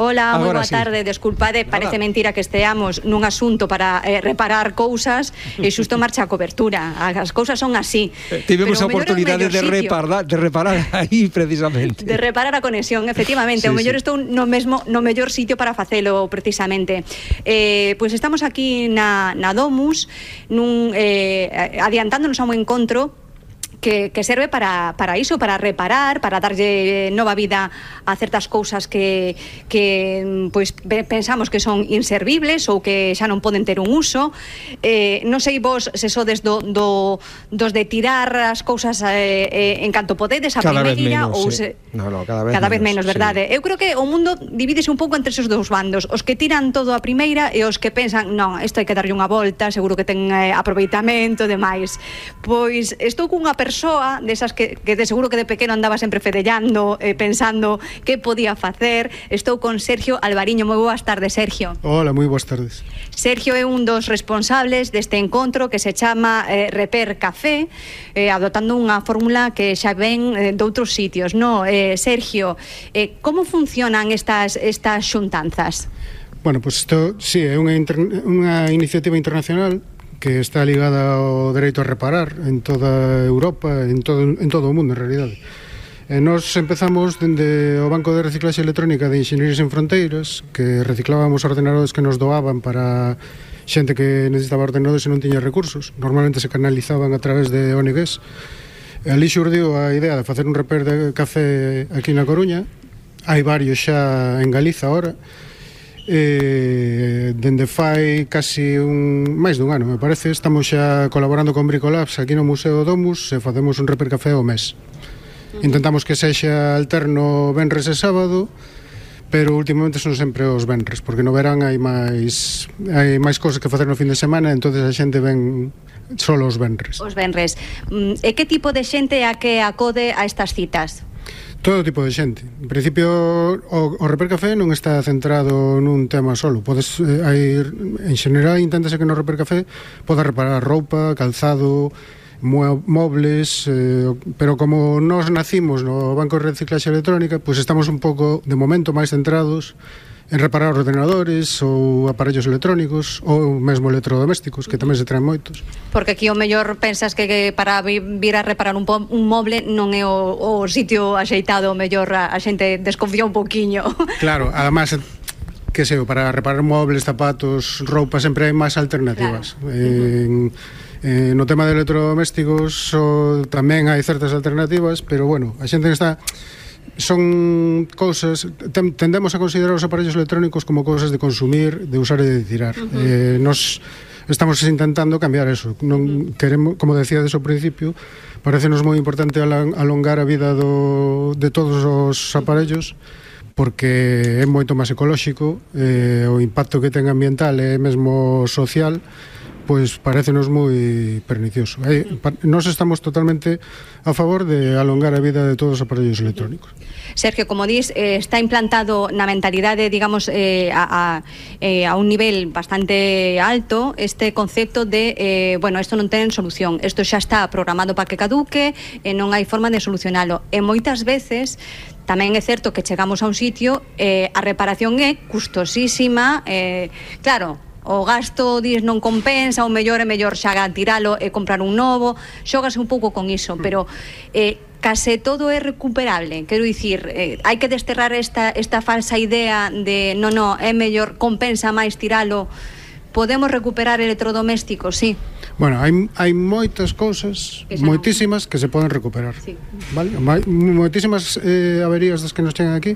Hola, moi Agora boa sí. tarde, desculpade, Nada. parece mentira que esteamos nun asunto para eh, reparar cousas e xusto marcha a cobertura. As cousas son así. Eh, Tivemos a oportunidade de reparar, de reparar aí precisamente. De reparar a conexión, efectivamente, Sí, o mellor sí. estou no mesmo no mellor sitio para facelo precisamente. Eh, pois estamos aquí na, na Domus nun, eh, adiantándonos a un encontro que, que serve para, para iso, para reparar, para darlle nova vida a certas cousas que, que pois, pensamos que son inservibles ou que xa non poden ter un uso. Eh, non sei vos se sodes do, do, dos de tirar as cousas eh, eh, en canto podedes a cada primeira menos, ou se... Sí. No, no, cada vez, cada vez menos, menos verdade. Sí. Eu creo que o mundo divídese un pouco entre esos dous bandos, os que tiran todo a primeira e os que pensan, non, isto hai que darlle unha volta, seguro que ten eh, aproveitamento e demais. Pois estou cunha persoa persoa desas que, que de seguro que de pequeno andaba sempre fedellando, eh, pensando que podía facer. Estou con Sergio Alvariño. Moi boas tardes, Sergio. Hola, moi boas tardes. Sergio é un dos responsables deste encontro que se chama eh, Reper Café, eh, adotando unha fórmula que xa ven eh, outros sitios, no? Eh, Sergio, eh, como funcionan estas estas xuntanzas? Bueno, pois pues isto sí, é unha, inter... unha iniciativa internacional que está ligada ao dereito a reparar en toda Europa, en todo, en todo o mundo, en realidade. E nos empezamos dende o Banco de Reciclaxe Electrónica de Ingenieros en Fronteiras, que reciclábamos ordenadores que nos doaban para xente que necesitaba ordenadores e non tiña recursos. Normalmente se canalizaban a través de ONGs. E ali xurdiu a idea de facer un reper de café aquí na Coruña. Hai varios xa en Galiza ahora eh, dende fai casi un máis dun ano, me parece, estamos xa colaborando con Bricolabs aquí no Museo Domus e facemos un repercafé ao mes. Intentamos que sexa alterno venres e sábado, pero últimamente son sempre os venres, porque no verán hai máis hai máis cousas que facer no fin de semana, entonces a xente ven solo os venres. Os venres. Mm, e que tipo de xente a que acode a estas citas? Todo tipo de xente. En principio, o, o Reper Café non está centrado nun tema solo. Podes, eh, hai, en xeral, inténtase que no Reper Café poda reparar roupa, calzado, mobles, eh, pero como nos nacimos no Banco de Reciclaxe Electrónica, pois pues estamos un pouco, de momento, máis centrados en reparar ordenadores ou aparellos electrónicos ou mesmo electrodomésticos, que tamén se traen moitos. Porque aquí o mellor pensas que, que para vir a reparar un, po, un moble non é o, o sitio axeitado, o mellor a, a xente desconfía un poquiño. Claro, además que sei, para reparar mobles, zapatos, roupa sempre hai máis alternativas. Claro. En. Eh, no tema de electrodomésticos o, tamén hai certas alternativas, pero bueno, a xente que está son cousas tendemos a considerar os aparellos electrónicos como cousas de consumir, de usar e de tirar. Uh -huh. eh, nos estamos intentando cambiar eso. Non queremos, como decía desde o principio, parecenos moi importante alongar a vida do, de todos os aparellos porque é moito máis ecolóxico, eh, o impacto que ten ambiental é mesmo social, pois parecenos moi pernicioso. Eh, pa, nós estamos totalmente a favor de alongar a vida de todos os aparellos electrónicos. Sergio, como dis, eh, está implantado na mentalidade, digamos, eh, a, a, eh, a un nivel bastante alto este concepto de, eh, bueno, isto non ten solución, isto xa está programado para que caduque, e non hai forma de solucionalo. E moitas veces tamén é certo que chegamos a un sitio eh, a reparación é custosísima eh, claro, o gasto dis non compensa, o mellor é mellor xa tiralo e comprar un novo, xogase un pouco con iso, mm. pero eh, case todo é recuperable. Quero dicir, eh, hai que desterrar esta, esta falsa idea de non, non, é mellor, compensa máis tiralo. Podemos recuperar electrodomésticos, sí. Bueno, hai, hai moitas cousas, que moitísimas, non. que se poden recuperar. Sí. Vale? Moitísimas eh, averías das que nos chegan aquí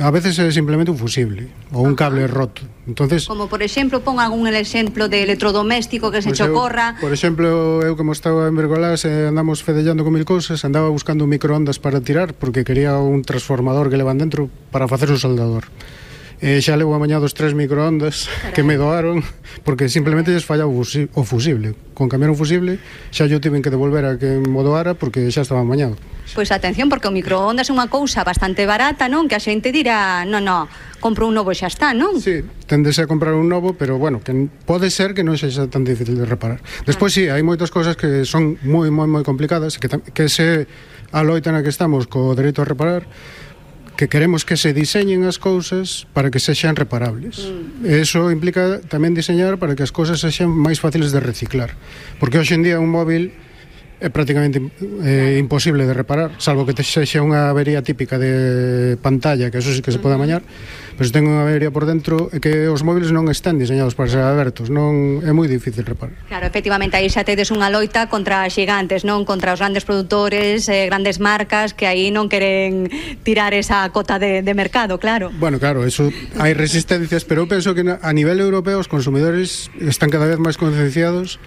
a veces é simplemente un fusible ou un cable roto. Entonces, como por exemplo, pon algún exemplo de electrodoméstico que se pues chocorra. Eu, por exemplo, eu como estaba en Bergolás eh, andamos fedellando con mil cousas, andaba buscando un microondas para tirar porque quería un transformador que levan dentro para facer un soldador. Eh, xa levo amañados tres microondas que me doaron porque simplemente lles fallou o fusible. Con cambiar o fusible xa yo tiven que devolver a que mo doara porque xa estaba amañado. Pois pues atención porque o microondas é unha cousa bastante barata, non? Que a xente dirá, non, non, compro un novo xa está, non? Sí, tendes a comprar un novo, pero bueno, que pode ser que non sexa tan difícil de reparar. Despois si, sí, hai moitas cousas que son moi moi moi complicadas, que que se a loita na que estamos co dereito a reparar que queremos que se diseñen as cousas para que sexan reparables. Mm. Eso implica tamén diseñar para que as cousas sexan máis fáciles de reciclar. Porque hoxe en día un móvil é prácticamente eh, imposible de reparar, salvo que te sexa unha avería típica de pantalla, que eso sí que se pode amañar, pero se ten unha avería por dentro é que os móviles non están diseñados para ser abertos, non é moi difícil reparar. Claro, efectivamente, aí xa tedes unha loita contra xigantes, non contra os grandes produtores, eh, grandes marcas que aí non queren tirar esa cota de, de mercado, claro. Bueno, claro, eso hai resistencias, pero eu penso que a nivel europeo os consumidores están cada vez máis concienciados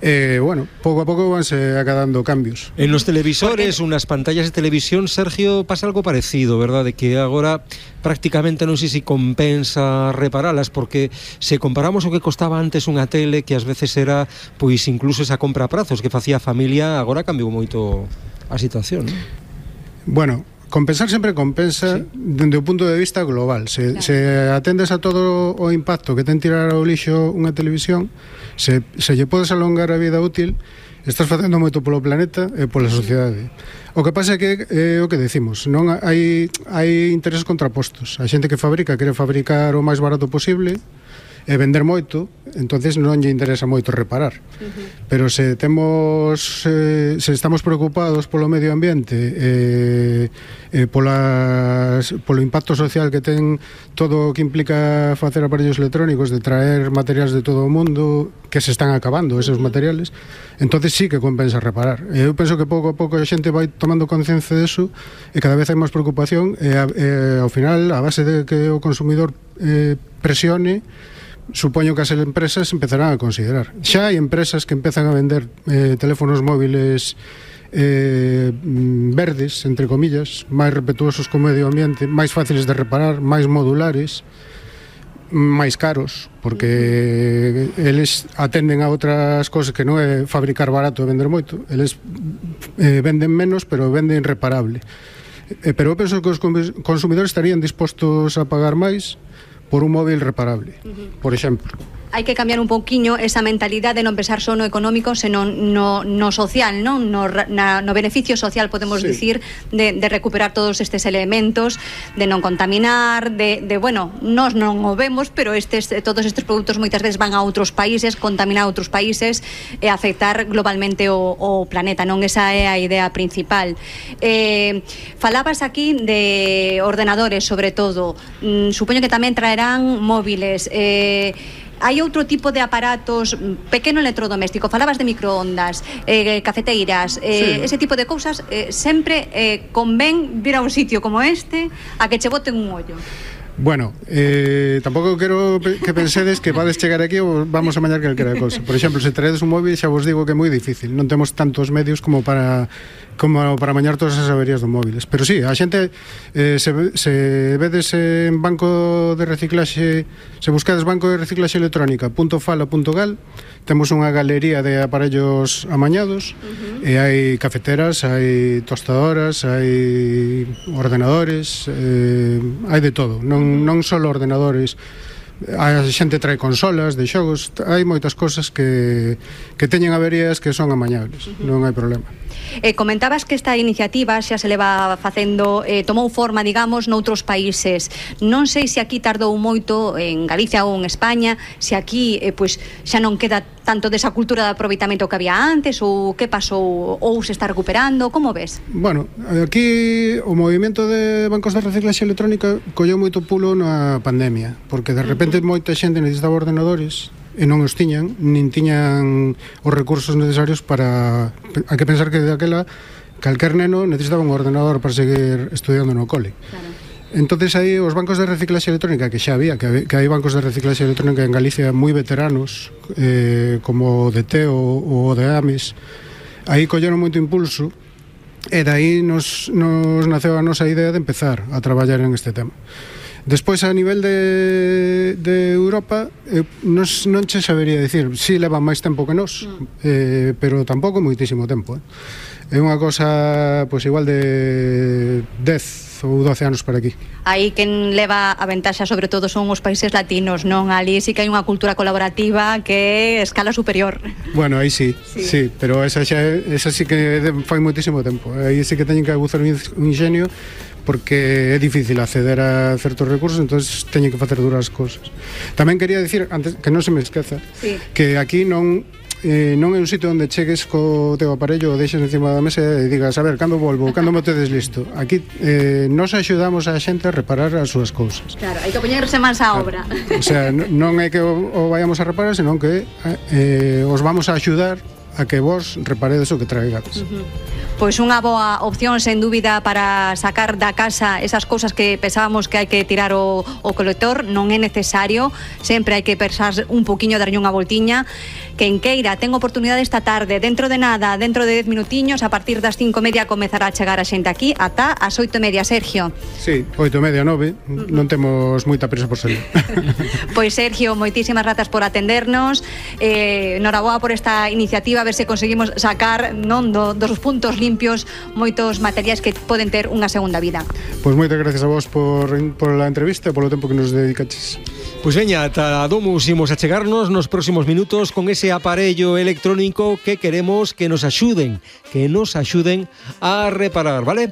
eh, bueno, pouco a pouco vanse acadando cambios. En los televisores, Porque... unas pantallas de televisión, Sergio, pasa algo parecido, verdad? De que agora prácticamente sei se si compensa reparalas, porque se comparamos o que costaba antes unha tele, que ás veces era, pois incluso esa compra a prazos que facía a familia, agora cambiou moito a situación, non? Bueno, Compensar sempre compensa sí. dende o punto de vista global. Se, claro. se atendes a todo o impacto que ten tirar ao lixo unha televisión, se, se lle podes alongar a vida útil, estás facendo moito polo planeta e pola sociedade. O que pasa é que é o que decimos, non hai hai intereses contrapostos. A xente que fabrica quere fabricar o máis barato posible, e vender moito, entonces non lle interesa moito reparar. Uh -huh. Pero se temos eh, se estamos preocupados polo medio ambiente, eh, eh polas polo impacto social que ten todo o que implica facer aparellos electrónicos, de traer materiais de todo o mundo que se están acabando esos uh -huh. materiales, entonces sí que compensa reparar. Eu penso que pouco a pouco a xente vai tomando conciencia deso e cada vez hai máis preocupación e, e ao final a base de que o consumidor eh, presione supoño que as empresas empezarán a considerar. Xa hai empresas que empezan a vender eh, teléfonos móviles eh, mm, verdes, entre comillas, máis respetuosos co medio ambiente, máis fáciles de reparar, máis modulares, máis caros, porque eles atenden a outras cosas que non é fabricar barato e vender moito. Eles eh, venden menos, pero venden reparable. Eh, pero eu penso que os consumidores estarían dispostos a pagar máis por un móvil reparable, uh -huh. por exemplo hai que cambiar un pouquiño esa mentalidade de non pensar só no económico, senón no, no social, non? No, na, no beneficio social, podemos sí. dicir, de, de recuperar todos estes elementos, de non contaminar, de, de bueno, nós non o vemos, pero estes, todos estes produtos moitas veces van a outros países, contaminar a outros países e afectar globalmente o, o planeta, non? Esa é a idea principal. Eh, falabas aquí de ordenadores, sobre todo. Mm, supoño que tamén traerán móviles. Eh, hai outro tipo de aparatos mm, pequeno electrodoméstico, falabas de microondas, eh, cafeteiras, eh, sí. ese tipo de cousas, eh, sempre eh, convén vir a un sitio como este a que che boten un ollo. Bueno, eh, tampouco quero que pensedes que vades chegar aquí ou vamos a mañar calquera cosa. Por exemplo, se traedes un móvil, xa vos digo que é moi difícil. Non temos tantos medios como para como para mañar todas as averías dos móviles. Pero sí, a xente eh, se, se vedes en banco de reciclaxe, se buscades banco de reciclaxe electrónica .fala.gal, temos unha galería de aparellos amañados uh -huh. e hai cafeteras, hai tostadoras, hai ordenadores, eh, hai de todo. Non non, só ordenadores a xente trae consolas de xogos, hai moitas cosas que, que teñen averías que son amañables, non hai problema. Eh, comentabas que esta iniciativa xa se leva facendo, eh, tomou forma, digamos, noutros países. Non sei se aquí tardou moito en Galicia ou en España, se aquí eh, pois xa non queda tanto desa cultura de aproveitamento que había antes ou que pasou ou se está recuperando, como ves? Bueno, aquí o movimento de bancos de reciclaxe electrónica colleu moito pulo na pandemia, porque de repente moita xente necesitaba ordenadores e non os tiñan, nin tiñan os recursos necesarios para... Hai que pensar que daquela calquer neno necesitaba un ordenador para seguir estudiando no cole. Claro. Entonces aí os bancos de reciclaxe electrónica que xa había, que, que hai bancos de reciclaxe electrónica en Galicia moi veteranos eh, como o de Teo ou o de Ames, aí colleron moito impulso e dai nos, nos naceu a nosa idea de empezar a traballar en este tema Despois a nivel de, de Europa eh, nos, non che sabería dicir si sí, máis tempo que nós mm. eh, pero tampouco moitísimo tempo eh. é unha cosa pois igual de 10 ou 12 anos para aquí. Aí quen leva a ventaxa sobre todo son os países latinos, non? Ali sí que hai unha cultura colaborativa que é escala superior. Bueno, aí sí, sí, sí pero esa xa esa sí que fai moitísimo tempo. Aí sí que teñen que aguzar un ingenio porque é difícil acceder a certos recursos, entonces teñen que facer duras cousas. Tamén quería dicir, antes que non se me esqueza, sí. que aquí non eh, non é un sitio onde chegues co teu aparello o deixes encima da mesa e digas a ver, cando volvo, cando me tedes listo aquí eh, nos axudamos a xente a reparar as súas cousas claro, hai que poñerse máis a obra o sea, non é que o, o vayamos a reparar senón que eh, os vamos a axudar a que vos reparedes o que traigades uh -huh pois unha boa opción sen dúbida para sacar da casa esas cousas que pensábamos que hai que tirar o, o colector, non é necesario, sempre hai que pensar un poquinho darlle unha voltiña, que en Queira ten oportunidade esta tarde, dentro de nada, dentro de 10 minutiños, a partir das 5 media comezará a chegar a xente aquí, ata as 8 media, Sergio. Sí, 8 media, 9, non temos moita presa por salir. pois Sergio, moitísimas grazas por atendernos, eh, noraboa por esta iniciativa, a ver se conseguimos sacar non do, dos puntos limpios, moitos materiais que poden ter unha segunda vida. Pois moitas gracias a vos por, por a entrevista, polo tempo que nos dedicaches. Pois veña, ata Domus imos a chegarnos nos próximos minutos con ese aparello electrónico que queremos que nos axuden, que nos axuden a reparar, vale?